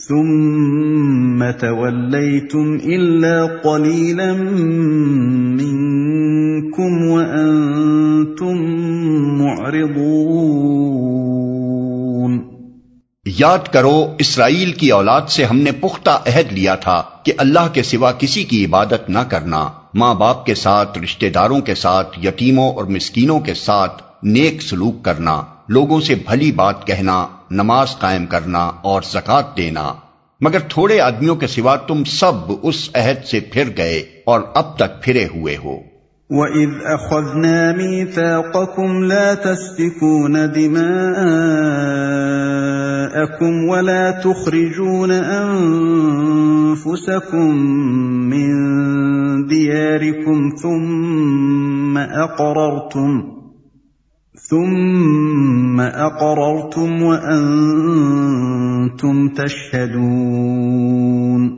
ثم توليتم إلا قليلا منكم وأنتم معرضون. یاد کرو، اسرائیل کی اولاد سے ہم نے پختہ عہد لیا تھا کہ اللہ کے سوا کسی کی عبادت نہ کرنا۔ ماں باپ کے ساتھ، رشتہ داروں کے ساتھ، یتیموں اور مسکینوں کے ساتھ نیک سلوک کرنا۔ لوگوں سے بھلی بات کہنا، نماز قائم کرنا اور زکات دینا۔ مگر تھوڑے آدمیوں کے سوا تم سب اس عہد سے پھر گئے اور اب تک پھرے ہوئے ہو۔ وَإِذْ أَخَذْنَا مِيثَاقَكُمْ لَا تَسْفِكُونَ دِمَاءَكُمْ وَلَا تُخْرِجُونَ أَنفُسَكُمْ مِنْ دِيَارِكُمْ ثُمَّ أَقْرَرْتُمْ ثم اقررتم وانتم تشهدون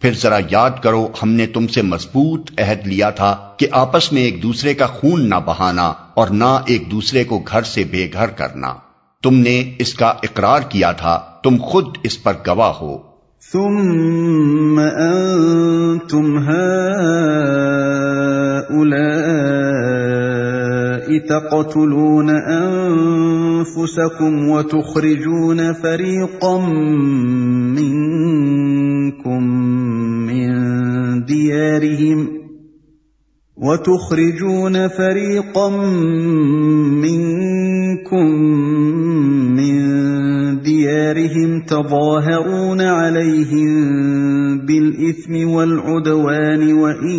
پھر ذرا یاد کرو ہم نے تم سے مضبوط عہد لیا تھا کہ آپس میں ایک دوسرے کا خون نہ بہانا اور نہ ایک دوسرے کو گھر سے بے گھر کرنا۔ تم نے اس کا اقرار کیا تھا تم خود اس پر گواہ ہو۔ ثم انتم هؤلاء تقتلون انفسكم وتخرجون فريقا منكم من ديارهم وتخرجون فريقا منكم من ديارهم تظاهرون عليهم بالإثم والعدوان وإن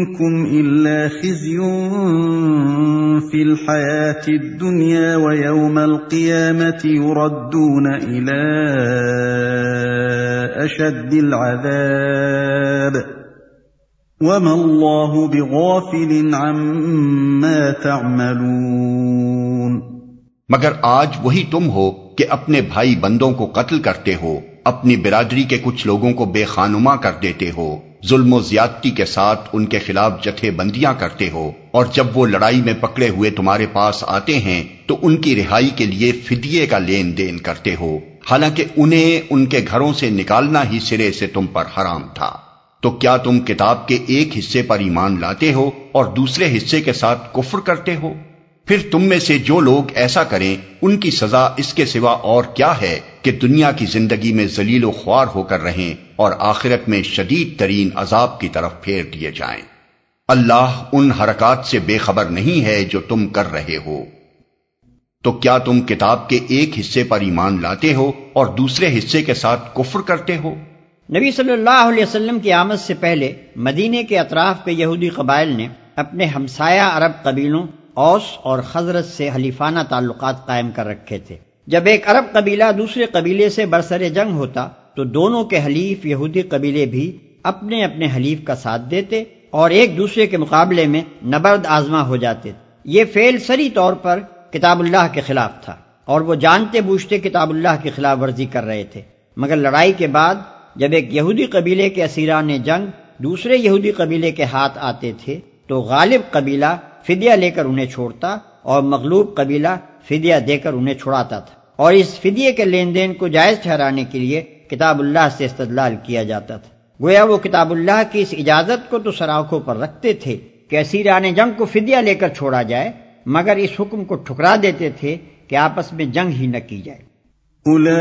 منكم إلا خزي في الحياة الدنيا ويوم القيامة يردون إلى أشد العذاب وما الله بغافل عما تعملون مگر آج وہی تم ہو کہ اپنے بھائی بندوں کو قتل کرتے ہو، اپنی برادری کے کچھ لوگوں کو بے خانما کر دیتے ہو۔ ظلم و زیادتی کے ساتھ ان کے خلاف جتھے بندیاں کرتے ہو، اور جب وہ لڑائی میں پکڑے ہوئے تمہارے پاس آتے ہیں، تو ان کی رہائی کے لیے فدیے کا لین دین کرتے ہو۔ حالانکہ انہیں ان کے گھروں سے نکالنا ہی سرے سے تم پر حرام تھا۔ تو کیا تم کتاب کے ایک حصے پر ایمان لاتے ہو اور دوسرے حصے کے ساتھ کفر کرتے ہو؟ پھر تم میں سے جو لوگ ایسا کریں، ان کی سزا اس کے سوا اور کیا ہے؟ کہ دنیا کی زندگی میں ذلیل و خوار ہو کر رہیں اور آخرت میں شدید ترین عذاب کی طرف پھیر دیے جائیں۔ اللہ ان حرکات سے بے خبر نہیں ہے جو تم کر رہے ہو۔ تو کیا تم کتاب کے ایک حصے پر ایمان لاتے ہو اور دوسرے حصے کے ساتھ کفر کرتے ہو؟ نبی صلی اللہ علیہ وسلم کی آمد سے پہلے مدینے کے اطراف کے یہودی قبائل نے اپنے ہمسایہ عرب قبیلوں، اوس اور حضرت سے حلیفانہ تعلقات قائم کر رکھے تھے۔ جب ایک عرب قبیلہ دوسرے قبیلے سے برسر جنگ ہوتا تو دونوں کے حلیف یہودی قبیلے بھی اپنے اپنے حلیف کا ساتھ دیتے اور ایک دوسرے کے مقابلے میں نبرد آزما ہو جاتے۔ یہ فیل سری طور پر کتاب اللہ کے خلاف تھا اور وہ جانتے بوجھتے کتاب اللہ کی خلاف ورزی کر رہے تھے۔ مگر لڑائی کے بعد جب ایک یہودی قبیلے کے اسیران جنگ، دوسرے یہودی قبیلے کے ہاتھ آتے تھے تو غالب قبیلہ فدیہ لے کر انہیں چھوڑتا اور مغلوب قبیلہ فدیہ دے کر انہیں چھوڑاتا تھا۔ اور اس فدیے کے لین دین کو جائز ٹھہرانے کے لیے کتاب اللہ سے استدلال کیا جاتا تھا۔ گویا وہ کتاب اللہ کی اس اجازت کو تو سراخوں پر رکھتے تھے کہ اسیران جنگ کو فدیہ لے کر چھوڑا جائے، مگر اس حکم کو ٹھکرا دیتے تھے کہ آپس میں جنگ ہی نہ کی جائے۔ اولئك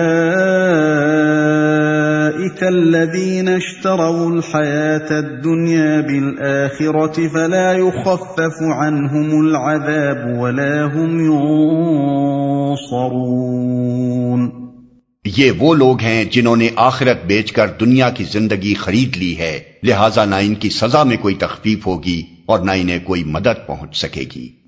الذين اشتروا الحياه الدنيا بالاخره فلا يخفف عنهم العذاب ولا هم ينصرون۔ یہ وہ لوگ ہیں جنہوں نے آخرت بیچ کر دنیا کی زندگی خرید لی ہے، لہذا نہ ان کی سزا میں کوئی تخفیف ہوگی اور نہ انہیں کوئی مدد پہنچ سکے گی۔